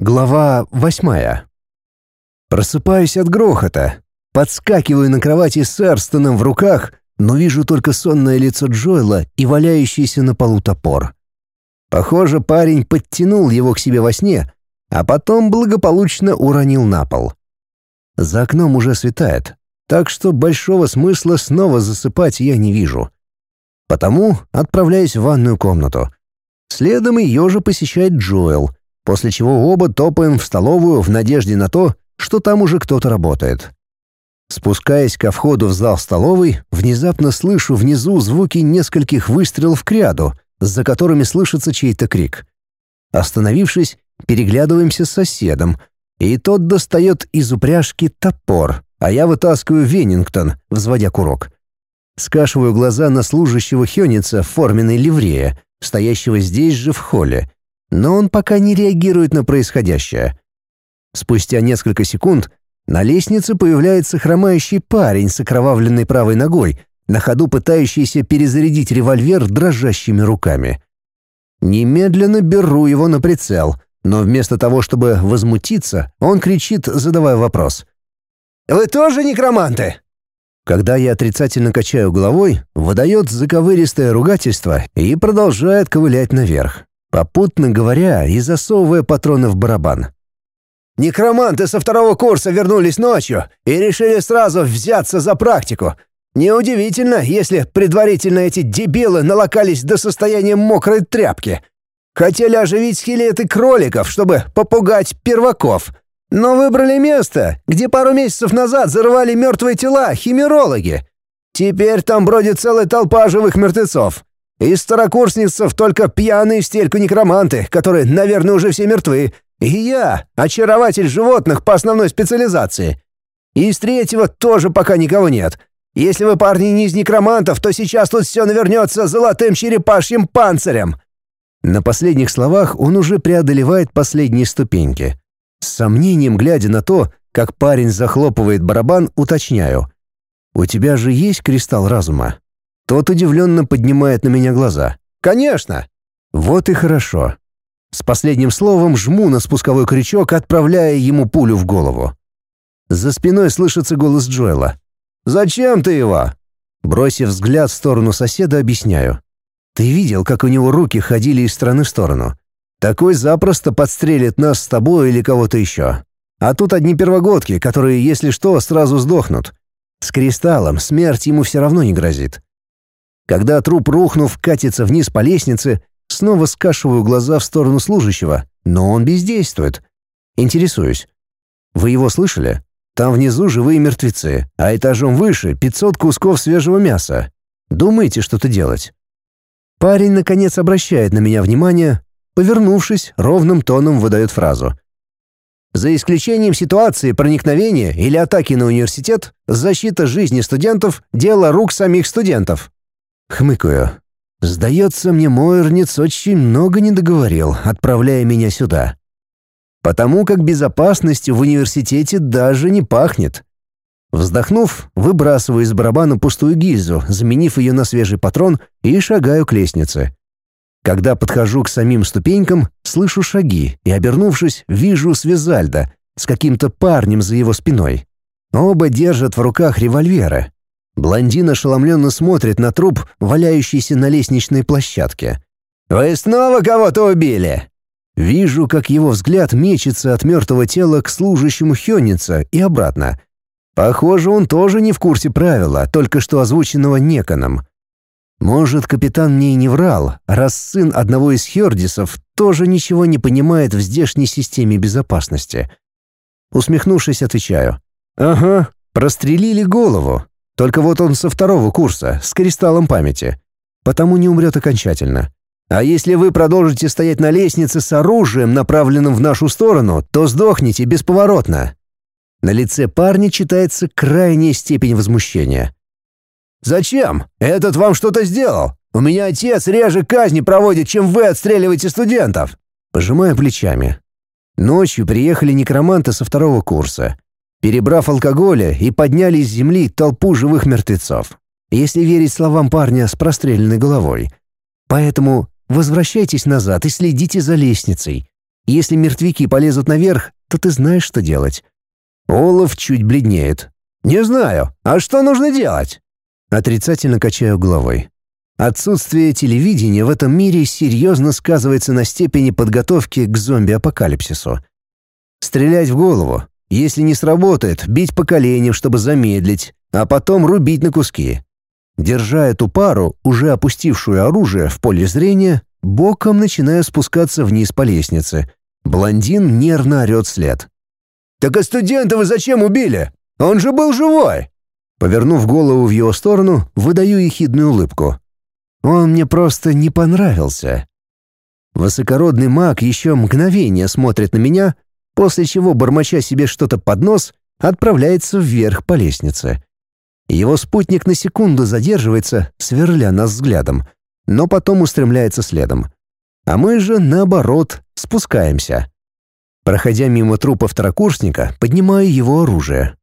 Глава восьмая. Просыпаюсь от грохота. Подскакиваю на кровати с Эрстоном в руках, но вижу только сонное лицо Джоэла и валяющийся на полу топор. Похоже, парень подтянул его к себе во сне, а потом благополучно уронил на пол. За окном уже светает, так что большого смысла снова засыпать я не вижу. Потому отправляюсь в ванную комнату. Следом ее же посещает Джоэл, после чего оба топаем в столовую в надежде на то, что там уже кто-то работает. Спускаясь ко входу в зал столовой, внезапно слышу внизу звуки нескольких выстрелов к ряду, за которыми слышится чей-то крик. Остановившись, переглядываемся с соседом, и тот достает из упряжки топор, а я вытаскиваю Веннингтон, взводя курок. Скашиваю глаза на служащего Хёница в форменной ливрее, стоящего здесь же в холле, но он пока не реагирует на происходящее. Спустя несколько секунд на лестнице появляется хромающий парень с окровавленной правой ногой, на ходу пытающийся перезарядить револьвер дрожащими руками. Немедленно беру его на прицел, но вместо того, чтобы возмутиться, он кричит, задавая вопрос. «Вы тоже некроманты?» Когда я отрицательно качаю головой, выдает заковыристое ругательство и продолжает ковылять наверх, попутно говоря и засовывая патроны в барабан. «Некроманты со второго курса вернулись ночью и решили сразу взяться за практику. Неудивительно, если предварительно эти дебилы налокались до состояния мокрой тряпки. Хотели оживить скелеты кроликов, чтобы попугать перваков» но выбрали место, где пару месяцев назад зарывали мертвые тела химерологи. Теперь там бродит целая толпа живых мертвецов. Из старокурсницев только пьяные в стельку некроманты, которые, наверное, уже все мертвы. И я, очарователь животных по основной специализации. Из третьего тоже пока никого нет. Если вы, парни, не из некромантов, то сейчас тут все навернется золотым черепашьим панцирем». На последних словах он уже преодолевает последние ступеньки. С сомнением глядя на то, как парень захлопывает барабан, уточняю. «У тебя же есть кристалл разума?» Тот удивленно поднимает на меня глаза. «Конечно!» «Вот и хорошо». С последним словом жму на спусковой крючок, отправляя ему пулю в голову. За спиной слышится голос Джоэла. «Зачем ты его?» Бросив взгляд в сторону соседа, объясняю. «Ты видел, как у него руки ходили из стороны в сторону? Такой запросто подстрелит нас с тобой или кого-то еще. А тут одни первогодки, которые, если что, сразу сдохнут. С кристаллом смерть ему все равно не грозит. Когда труп, рухнув, катится вниз по лестнице, снова скашиваю глаза в сторону служащего, но он бездействует. Интересуюсь. Вы его слышали? Там внизу живые мертвецы, а этажом выше 500 кусков свежего мяса. Думаете, что-то делать? Парень, наконец, обращает на меня внимание, Повернувшись, ровным тоном выдает фразу. За исключением ситуации проникновения или атаки на университет, защита жизни студентов – дело рук самих студентов. Хмыкаю. Сдается мне, Мойерниц очень много не договорил, отправляя меня сюда. Потому как безопасностью в университете даже не пахнет. Вздохнув, выбрасываю из барабана пустую гильзу, заменив ее на свежий патрон, и шагаю к лестнице. Когда подхожу к самим ступенькам, слышу шаги и, обернувшись, вижу Свизальда с каким-то парнем за его спиной. Оба держат в руках револьверы. Блондин ошеломленно смотрит на труп, валяющийся на лестничной площадке. «Вы снова кого-то убили?» Вижу, как его взгляд мечется от мертвого тела к служащему Хённица и обратно. Похоже, он тоже не в курсе правила, только что озвученного Неконом. Может, капитан мне и не врал, раз сын одного из Хердисов тоже ничего не понимает в здешней системе безопасности. Усмехнувшись, отвечаю. «Ага, прострелили голову. Только вот он со второго курса, с кристаллом памяти. Потому не умрет окончательно. А если вы продолжите стоять на лестнице с оружием, направленным в нашу сторону, то сдохнете бесповоротно». На лице парня читается крайняя степень возмущения. «Зачем? Этот вам что-то сделал? У меня отец реже казни проводит, чем вы отстреливаете студентов!» Пожимаю плечами. Ночью приехали некроманты со второго курса. Перебрав алкоголя и подняли из земли толпу живых мертвецов. Если верить словам парня с простреленной головой. Поэтому возвращайтесь назад и следите за лестницей. Если мертвяки полезут наверх, то ты знаешь, что делать. Олаф чуть бледнеет. «Не знаю. А что нужно делать?» Отрицательно качаю головой. Отсутствие телевидения в этом мире серьезно сказывается на степени подготовки к зомби-апокалипсису. Стрелять в голову. Если не сработает, бить по коленям, чтобы замедлить, а потом рубить на куски. Держа эту пару, уже опустившую оружие в поле зрения, боком начинаю спускаться вниз по лестнице. Блондин нервно орет след. «Так а студента вы зачем убили? Он же был живой!» Повернув голову в его сторону, выдаю ехидную улыбку. Он мне просто не понравился. Высокородный маг еще мгновение смотрит на меня, после чего, бормоча себе что-то под нос, отправляется вверх по лестнице. Его спутник на секунду задерживается, сверля нас взглядом, но потом устремляется следом. А мы же, наоборот, спускаемся. Проходя мимо трупа второкурсника, поднимаю его оружие.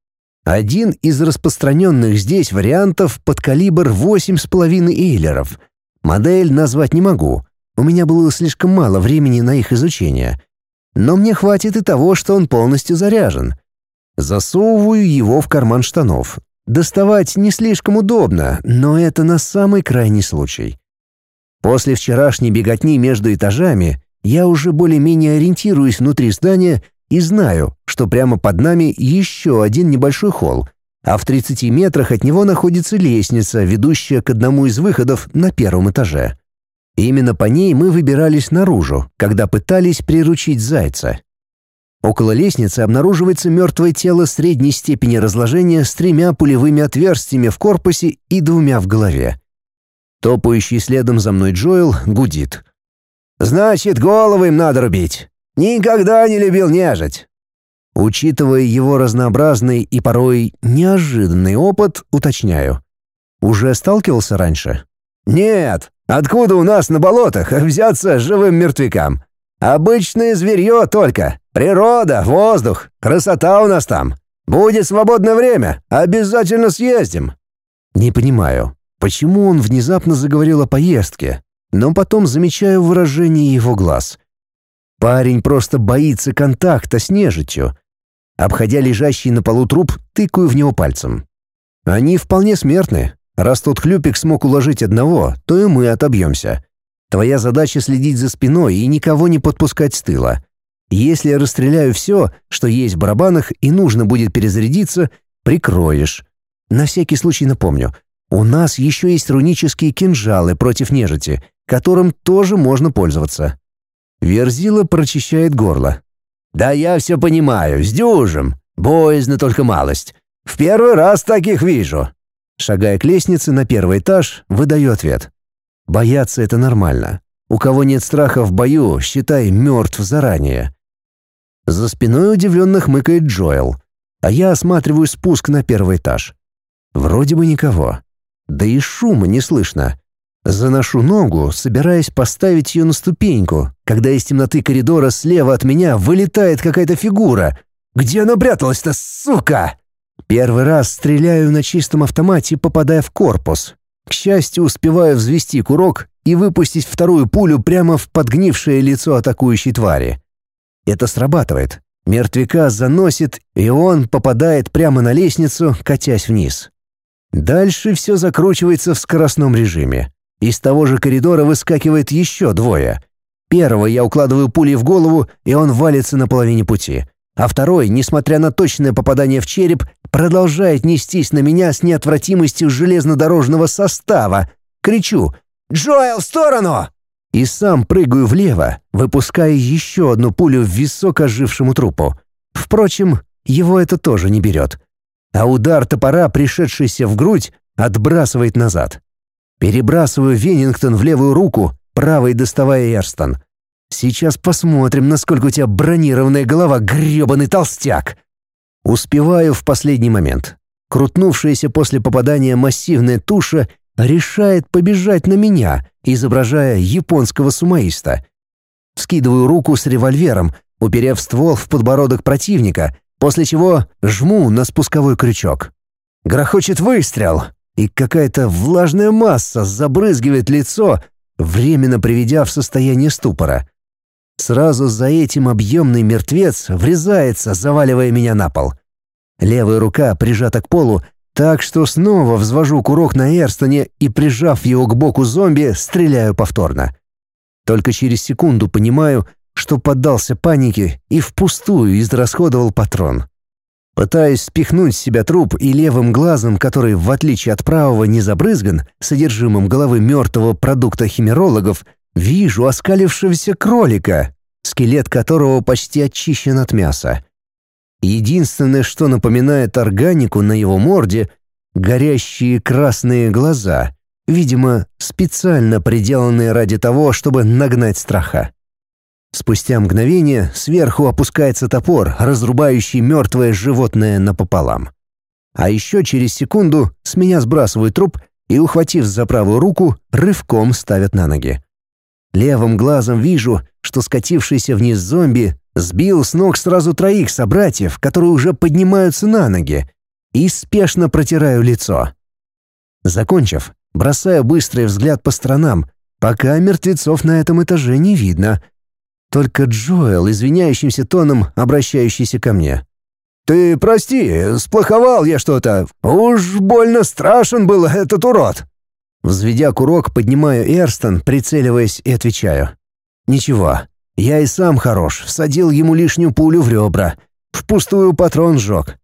Один из распространенных здесь вариантов под калибр 8,5 эйлеров. Модель назвать не могу. У меня было слишком мало времени на их изучение. Но мне хватит и того, что он полностью заряжен. Засовываю его в карман штанов. Доставать не слишком удобно, но это на самый крайний случай. После вчерашней беготни между этажами я уже более-менее ориентируюсь внутри здания и знаю, что прямо под нами еще один небольшой холл, а в 30 метрах от него находится лестница, ведущая к одному из выходов на первом этаже. Именно по ней мы выбирались наружу, когда пытались приручить зайца. Около лестницы обнаруживается мертвое тело средней степени разложения с тремя пулевыми отверстиями в корпусе и двумя в голове. Топающий следом за мной Джоэл гудит. «Значит, головы им надо рубить. Никогда не любил нежить. Учитывая его разнообразный и порой неожиданный опыт, уточняю. Уже сталкивался раньше? Нет. Откуда у нас на болотах взяться живым мертвякам? Обычное зверье только. Природа, воздух, красота у нас там. Будет свободное время, обязательно съездим. Не понимаю, почему он внезапно заговорил о поездке, но потом замечаю выражение его глаз — Парень просто боится контакта с нежитью. Обходя лежащий на полу труп, тыкаю в него пальцем. Они вполне смертны. Раз тот хлюпик смог уложить одного, то и мы отобьемся. Твоя задача следить за спиной и никого не подпускать с тыла. Если я расстреляю все, что есть в барабанах, и нужно будет перезарядиться, прикроешь. На всякий случай напомню, у нас еще есть рунические кинжалы против нежити, которым тоже можно пользоваться. Верзила прочищает горло. «Да я все понимаю, с дюжем. Боязно только малость. В первый раз таких вижу». Шагая к лестнице на первый этаж, выдаю ответ. «Бояться — это нормально. У кого нет страха в бою, считай, мертв заранее». За спиной удивленно хмыкает Джоэл, а я осматриваю спуск на первый этаж. Вроде бы никого. Да и шума не слышно. Заношу ногу, собираясь поставить ее на ступеньку, когда из темноты коридора слева от меня вылетает какая-то фигура. Где она пряталась-то, сука? Первый раз стреляю на чистом автомате, попадая в корпус. К счастью, успеваю взвести курок и выпустить вторую пулю прямо в подгнившее лицо атакующей твари. Это срабатывает. Мертвяка заносит, и он попадает прямо на лестницу, катясь вниз. Дальше все закручивается в скоростном режиме. Из того же коридора выскакивает еще двое. Первого я укладываю пулей в голову, и он валится на половине пути. А второй, несмотря на точное попадание в череп, продолжает нестись на меня с неотвратимостью железнодорожного состава. Кричу «Джоэл, в сторону!» И сам прыгаю влево, выпуская еще одну пулю в висок ожившему трупу. Впрочем, его это тоже не берет. А удар топора, пришедшийся в грудь, отбрасывает назад. Перебрасываю Венингтон в левую руку, правой доставая Эрстон. Сейчас посмотрим, насколько у тебя бронированная голова, грёбаный толстяк. Успеваю в последний момент. Крутнувшаяся после попадания массивная туша решает побежать на меня, изображая японского сумаиста. Скидываю руку с револьвером, уперев ствол в подбородок противника, после чего жму на спусковой крючок. Грохочет выстрел и какая-то влажная масса забрызгивает лицо, временно приведя в состояние ступора. Сразу за этим объемный мертвец врезается, заваливая меня на пол. Левая рука прижата к полу, так что снова взвожу курок на Эрстоне и, прижав его к боку зомби, стреляю повторно. Только через секунду понимаю, что поддался панике и впустую израсходовал патрон. Пытаюсь спихнуть с себя труп и левым глазом, который, в отличие от правого, не забрызган, содержимым головы мертвого продукта химерологов, вижу оскалившегося кролика, скелет которого почти очищен от мяса. Единственное, что напоминает органику на его морде — горящие красные глаза, видимо, специально приделанные ради того, чтобы нагнать страха. Спустя мгновение сверху опускается топор, разрубающий мертвое животное напополам. А еще через секунду с меня сбрасывают труп и, ухватив за правую руку, рывком ставят на ноги. Левым глазом вижу, что скатившийся вниз зомби сбил с ног сразу троих собратьев, которые уже поднимаются на ноги, и спешно протираю лицо. Закончив, бросаю быстрый взгляд по сторонам, пока мертвецов на этом этаже не видно — только Джоэл, извиняющимся тоном, обращающийся ко мне. «Ты прости, сплоховал я что-то. Уж больно страшен был этот урод». Взведя курок, поднимаю Эрстон, прицеливаясь и отвечаю. «Ничего, я и сам хорош, всадил ему лишнюю пулю в ребра. Впустую патрон сжег».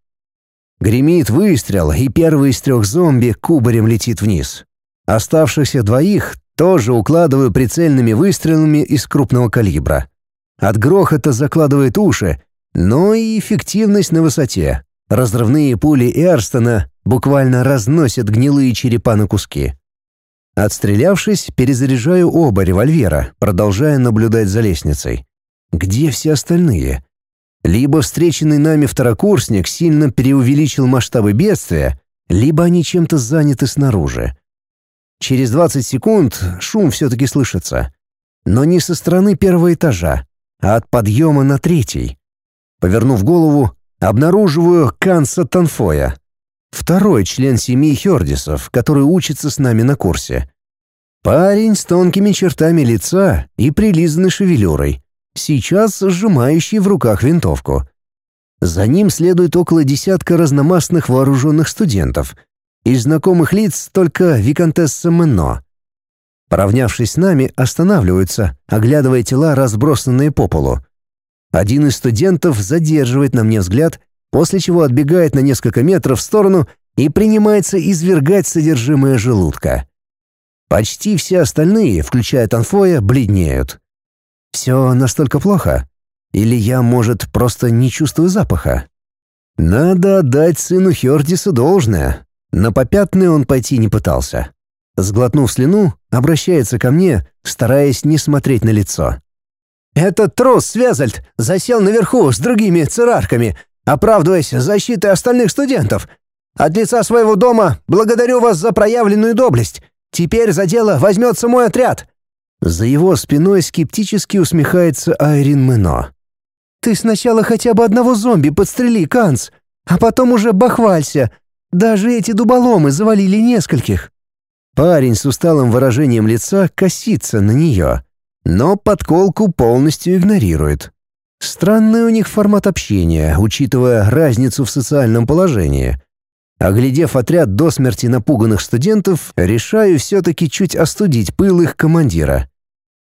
Гремит выстрел, и первый из трех зомби кубарем летит вниз. Оставшихся двоих тоже укладываю прицельными выстрелами из крупного калибра. От грохота закладывает уши, но и эффективность на высоте. Разрывные пули Эрстона буквально разносят гнилые черепа на куски. Отстрелявшись, перезаряжаю оба револьвера, продолжая наблюдать за лестницей. Где все остальные? Либо встреченный нами второкурсник сильно преувеличил масштабы бедствия, либо они чем-то заняты снаружи. Через 20 секунд шум все-таки слышится. Но не со стороны первого этажа, а от подъема на третий. Повернув голову, обнаруживаю Канса Танфоя, второй член семьи Хердисов, который учится с нами на курсе. Парень с тонкими чертами лица и прилизанной шевелюрой, сейчас сжимающий в руках винтовку. За ним следует около десятка разномастных вооруженных студентов. Из знакомых лиц только Викантесса Менно. Поравнявшись с нами, останавливаются, оглядывая тела, разбросанные по полу. Один из студентов задерживает на мне взгляд, после чего отбегает на несколько метров в сторону и принимается извергать содержимое желудка. Почти все остальные, включая Танфоя, бледнеют. Все настолько плохо? Или я, может, просто не чувствую запаха? Надо отдать сыну Хердиса должное. На попятный он пойти не пытался. Сглотнув слюну, обращается ко мне, стараясь не смотреть на лицо. «Этот трус, Связальд, засел наверху с другими церарками, оправдываясь защитой остальных студентов. От лица своего дома благодарю вас за проявленную доблесть. Теперь за дело возьмется мой отряд». За его спиной скептически усмехается Айрин Мэно. «Ты сначала хотя бы одного зомби подстрели, Канц, а потом уже бахвалься. Даже эти дуболомы завалили нескольких». Парень с усталым выражением лица косится на нее, но подколку полностью игнорирует. Странный у них формат общения, учитывая разницу в социальном положении. Оглядев отряд до смерти напуганных студентов, решаю все-таки чуть остудить пыл их командира.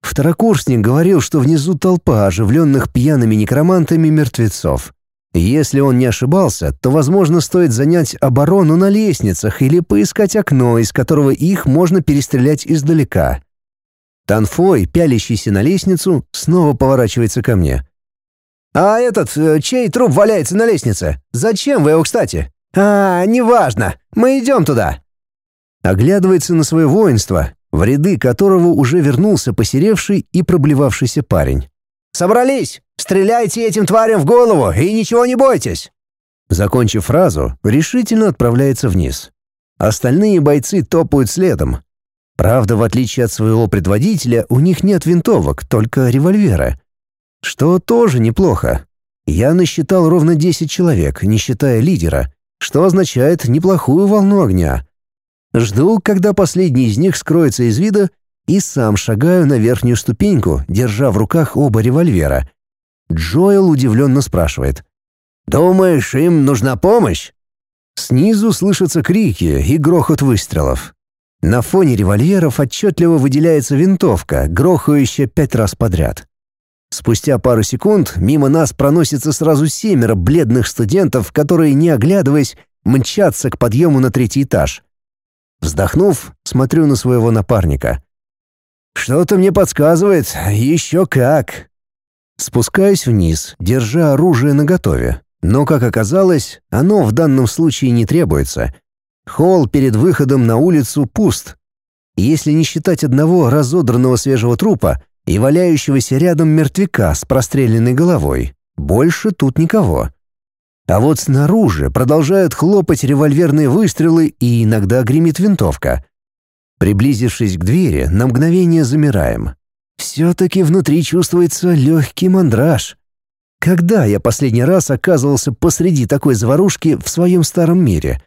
Второкурсник говорил, что внизу толпа оживленных пьяными некромантами мертвецов. Если он не ошибался, то, возможно, стоит занять оборону на лестницах или поискать окно, из которого их можно перестрелять издалека. Танфой, пялящийся на лестницу, снова поворачивается ко мне. «А этот, э, чей труп валяется на лестнице? Зачем вы его, кстати?» «А, неважно, мы идем туда». Оглядывается на свое воинство, в ряды которого уже вернулся посеревший и проблевавшийся парень. Собрались! Стреляйте этим тварям в голову и ничего не бойтесь!» Закончив фразу, решительно отправляется вниз. Остальные бойцы топают следом. Правда, в отличие от своего предводителя, у них нет винтовок, только револьверы. Что тоже неплохо. Я насчитал ровно 10 человек, не считая лидера, что означает неплохую волну огня. Жду, когда последний из них скроется из вида, и сам шагаю на верхнюю ступеньку, держа в руках оба револьвера. Джоэл удивленно спрашивает. «Думаешь, им нужна помощь?» Снизу слышатся крики и грохот выстрелов. На фоне револьверов отчетливо выделяется винтовка, грохающая пять раз подряд. Спустя пару секунд мимо нас проносится сразу семеро бледных студентов, которые, не оглядываясь, мчатся к подъему на третий этаж. Вздохнув, смотрю на своего напарника. «Что-то мне подсказывает, еще как!» Спускаюсь вниз, держа оружие наготове. Но, как оказалось, оно в данном случае не требуется. Холл перед выходом на улицу пуст. Если не считать одного разодранного свежего трупа и валяющегося рядом мертвяка с простреленной головой, больше тут никого. А вот снаружи продолжают хлопать револьверные выстрелы и иногда гремит винтовка. Приблизившись к двери, на мгновение замираем. Все-таки внутри чувствуется легкий мандраж. Когда я последний раз оказывался посреди такой заварушки в своем старом мире?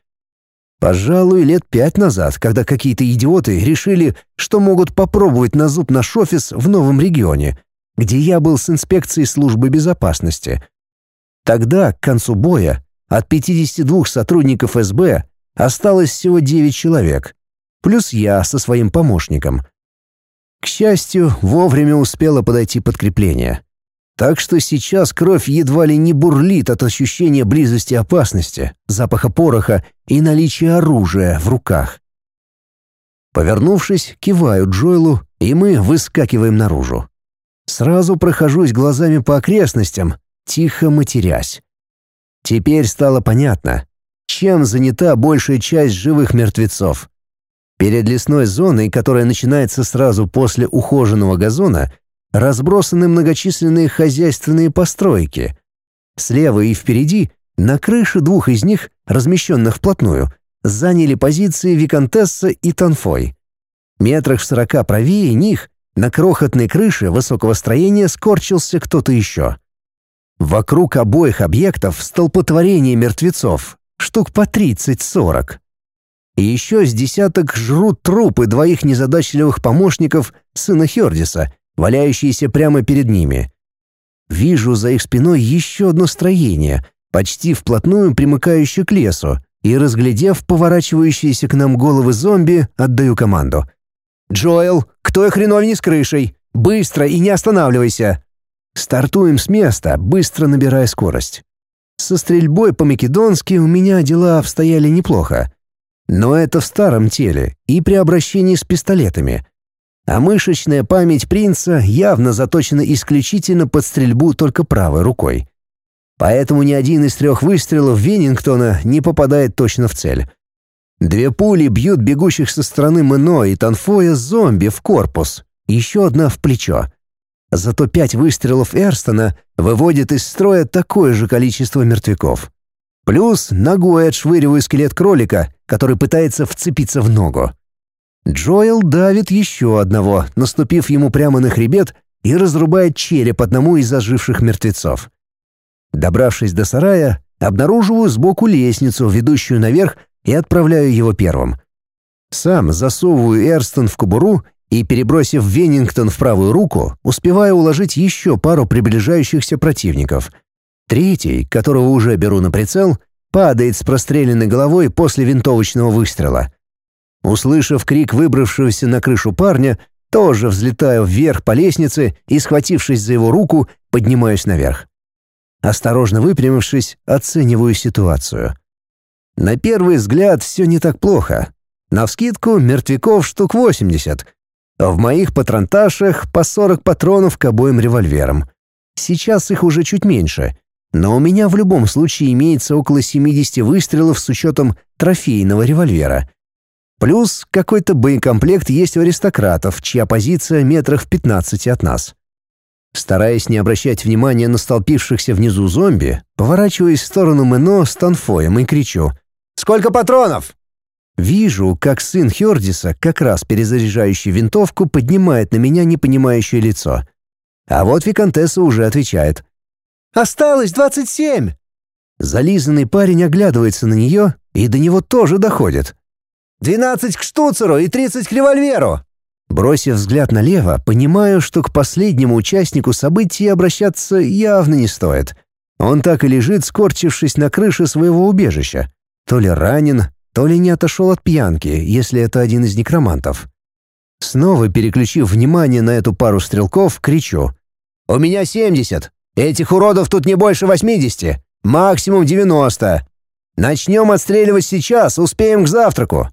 Пожалуй, лет пять назад, когда какие-то идиоты решили, что могут попробовать на зуб наш офис в новом регионе, где я был с инспекцией службы безопасности. Тогда, к концу боя, от 52 сотрудников СБ осталось всего 9 человек, плюс я со своим помощником. К счастью, вовремя успело подойти подкрепление. Так что сейчас кровь едва ли не бурлит от ощущения близости опасности, запаха пороха и наличия оружия в руках. Повернувшись, киваю Джойлу, и мы выскакиваем наружу. Сразу прохожусь глазами по окрестностям, тихо матерясь. Теперь стало понятно, чем занята большая часть живых мертвецов. Перед лесной зоной, которая начинается сразу после ухоженного газона, разбросаны многочисленные хозяйственные постройки. Слева и впереди, на крыше двух из них, размещенных вплотную, заняли позиции Викантесса и Танфой. Метрах в сорока правее них, на крохотной крыше высокого строения скорчился кто-то еще. Вокруг обоих объектов столпотворение мертвецов, штук по 30-40. И еще с десяток жрут трупы двоих незадачливых помощников сына Хердиса валяющиеся прямо перед ними. Вижу за их спиной еще одно строение, почти вплотную примыкающее к лесу, и, разглядев поворачивающиеся к нам головы зомби, отдаю команду. «Джоэл, кто и хреновни с крышей? Быстро и не останавливайся!» Стартуем с места, быстро набирая скорость. Со стрельбой по-македонски у меня дела обстояли неплохо. Но это в старом теле и при обращении с пистолетами а мышечная память принца явно заточена исключительно под стрельбу только правой рукой. Поэтому ни один из трех выстрелов Венингтона не попадает точно в цель. Две пули бьют бегущих со стороны Мэно и Танфоя зомби в корпус, еще одна в плечо. Зато пять выстрелов Эрстона выводит из строя такое же количество мертвяков. Плюс ногой отшвыриваю скелет кролика, который пытается вцепиться в ногу. Джоэл давит еще одного, наступив ему прямо на хребет и разрубает череп одному из оживших мертвецов. Добравшись до сарая, обнаруживаю сбоку лестницу, ведущую наверх, и отправляю его первым. Сам засовываю Эрстон в кобуру и, перебросив Веннингтон в правую руку, успеваю уложить еще пару приближающихся противников. Третий, которого уже беру на прицел, падает с простреленной головой после винтовочного выстрела — Услышав крик выбравшегося на крышу парня, тоже взлетаю вверх по лестнице и, схватившись за его руку, поднимаюсь наверх. Осторожно выпрямившись, оцениваю ситуацию. На первый взгляд все не так плохо. Навскидку мертвяков штук 80. В моих патронташах по 40 патронов к обоим револьверам. Сейчас их уже чуть меньше, но у меня в любом случае имеется около 70 выстрелов с учетом трофейного револьвера — Плюс какой-то боекомплект есть у аристократов, чья позиция метрах в 15 от нас. Стараясь не обращать внимания на столпившихся внизу зомби, поворачиваясь в сторону Мэно с Танфоем и кричу «Сколько патронов?» Вижу, как сын Хердиса, как раз перезаряжающий винтовку, поднимает на меня непонимающее лицо. А вот Викантесса уже отвечает. «Осталось двадцать семь!» Зализанный парень оглядывается на нее, и до него тоже доходит. «Двенадцать к штуцеру и тридцать к револьверу!» Бросив взгляд налево, понимаю, что к последнему участнику событий обращаться явно не стоит. Он так и лежит, скорчившись на крыше своего убежища. То ли ранен, то ли не отошел от пьянки, если это один из некромантов. Снова переключив внимание на эту пару стрелков, кричу. «У меня семьдесят! Этих уродов тут не больше восьмидесяти! Максимум девяносто! Начнем отстреливать сейчас, успеем к завтраку!»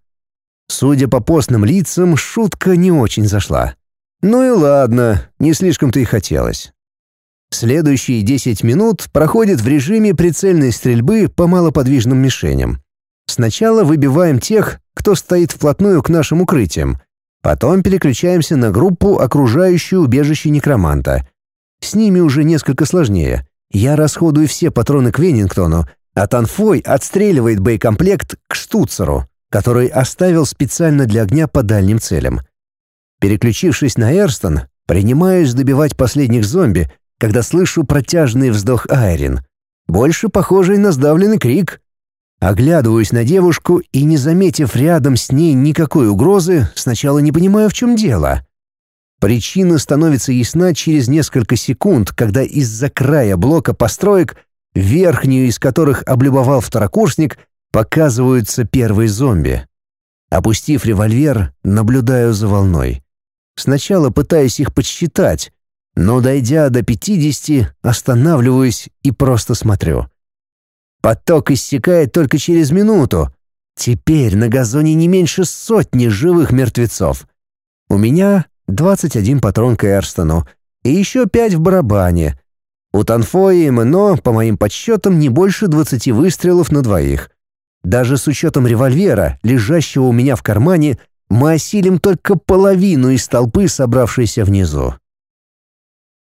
Судя по постным лицам, шутка не очень зашла. Ну и ладно, не слишком-то и хотелось. Следующие 10 минут проходят в режиме прицельной стрельбы по малоподвижным мишеням. Сначала выбиваем тех, кто стоит вплотную к нашим укрытиям. Потом переключаемся на группу, окружающую убежище некроманта. С ними уже несколько сложнее. Я расходую все патроны к Веннингтону, а Танфой отстреливает боекомплект к штуцеру который оставил специально для огня по дальним целям. Переключившись на Эрстон, принимаюсь добивать последних зомби, когда слышу протяжный вздох Айрин, больше похожий на сдавленный крик. Оглядываюсь на девушку и, не заметив рядом с ней никакой угрозы, сначала не понимаю, в чем дело. Причина становится ясна через несколько секунд, когда из-за края блока построек, верхнюю из которых облюбовал второкурсник, Показываются первые зомби. Опустив револьвер, наблюдаю за волной. Сначала пытаюсь их подсчитать, но, дойдя до 50, останавливаюсь и просто смотрю. Поток иссякает только через минуту. Теперь на газоне не меньше сотни живых мертвецов. У меня 21 патрон к Эрстону и еще 5 в барабане. У Танфои и Мэно, по моим подсчетам, не больше 20 выстрелов на двоих. Даже с учетом револьвера, лежащего у меня в кармане, мы осилим только половину из толпы, собравшейся внизу.